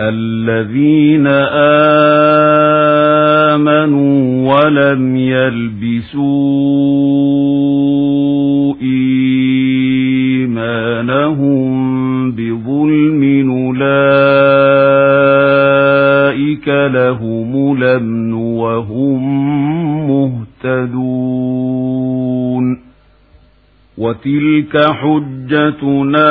الذين آمنوا ولم يلبسوا إيمانهم بظلم أولئك لهم الأمن وهم مهتدون وتلك حجتنا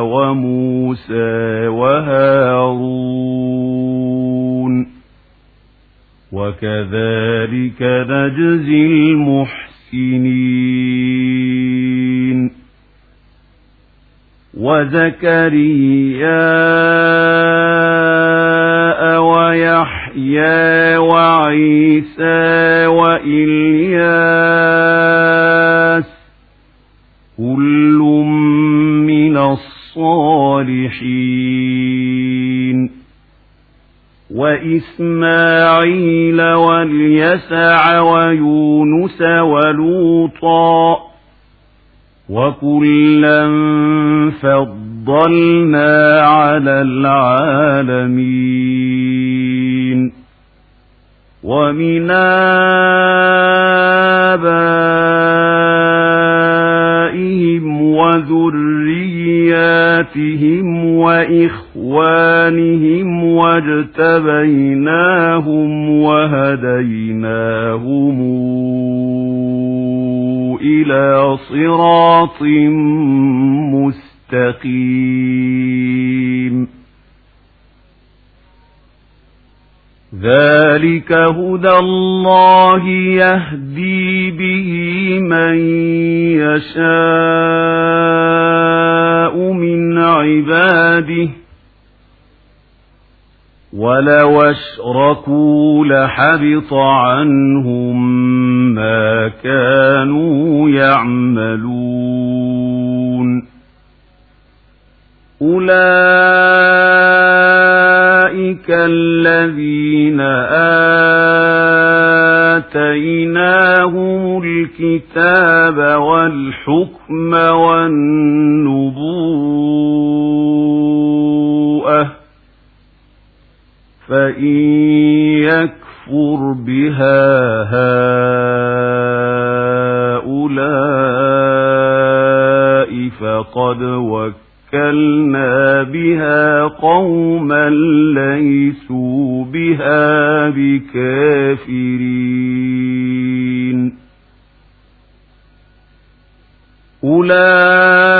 وموسى وهارون وكذلك نجزي المحسنين وزكريا ويحيى وعيسى وإلياس كل الصالحين. وإسماعيل واليسع ويونس ولوطا وكلا فضلنا على العالمين. ومن آبائهم وذرياتهم وإخوانهم واجتبيناهم وهديناهم إلى صراط مستقيم. ذلك هدى الله يهدي به من يشاء. ولو أشركوا لحبط عنهم ما كانوا يعملون. أولئك الذين آتيناهم الكتاب والحكم والنبوءة فإن يكفر بها هؤلاء فقد وكلنا بها قوما ليسوا بها بكافرين أولئك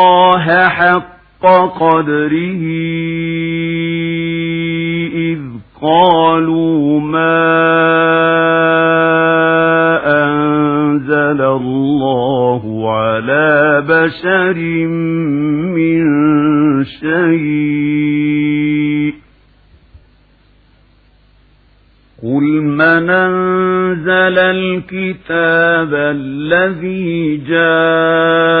حق قدره إذ قالوا ما أنزل الله على بشر من شيء قل من أنزل الكتاب الذي جاء